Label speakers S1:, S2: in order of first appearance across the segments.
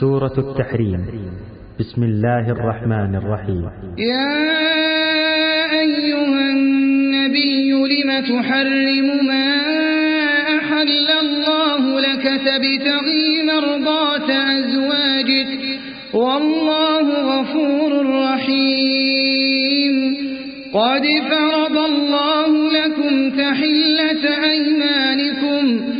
S1: سورة التحريم بسم الله الرحمن الرحيم يا أيها النبي لم تحرم ما أحل الله لك تبتغي مرضات أزواجك والله غفور رحيم قد فرض الله لكم تحلة أيمانكم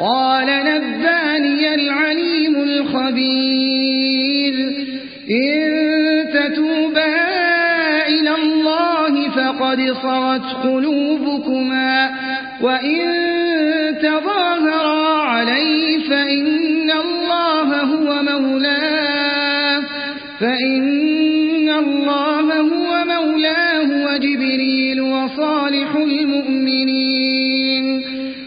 S1: قال نباني العليم الخبير إن تتوبا إلى الله فقد صرت قلوبكما وإن تظاهرا عليه فإن الله هو مولاه فإن الله هو مولاه وجبريل وصالح المؤمنين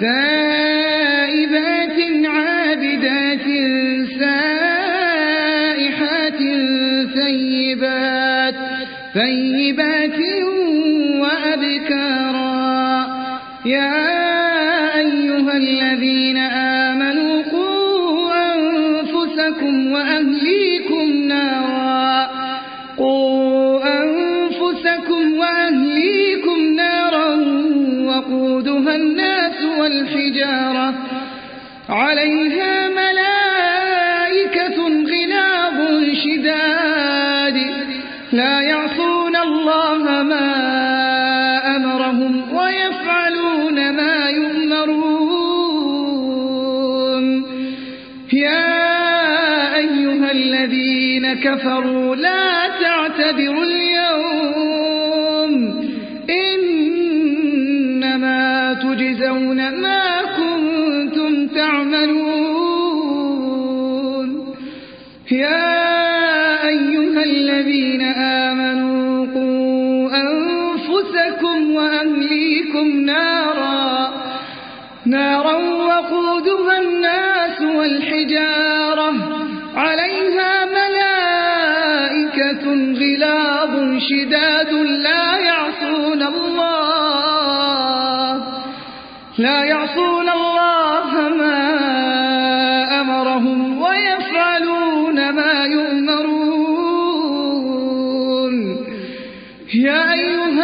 S1: تائبات عابدات سائحات ثيبات ثيبات وأبكارا يا أيها الذين آمنوا قوا أنفسكم وأهليكم نارا قوا أنفسكم وأهليكم نارا وقودها النار الحجارة عليها ملائكة غلاظ شداد لا يعصون الله ما أمرهم ويفعلون ما يؤمرون يا أيها الذين كفروا لا تعتبروا اليوم إنما تجزون ما تعملون يا أيها الذين آمنوا قوا أنفسكم وأمليكم نارا نارا وقودها الناس والحجارة عليها ملائكة غلاظ شداد لا يعصون الله لا يعصون الله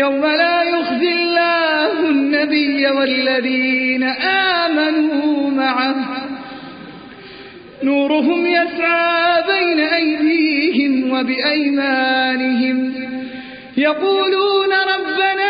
S1: يوم لا يخزي الله النبي والذين آمنوا معه نورهم يسعى بين أيديهم وبأيمانهم يقولون ربنا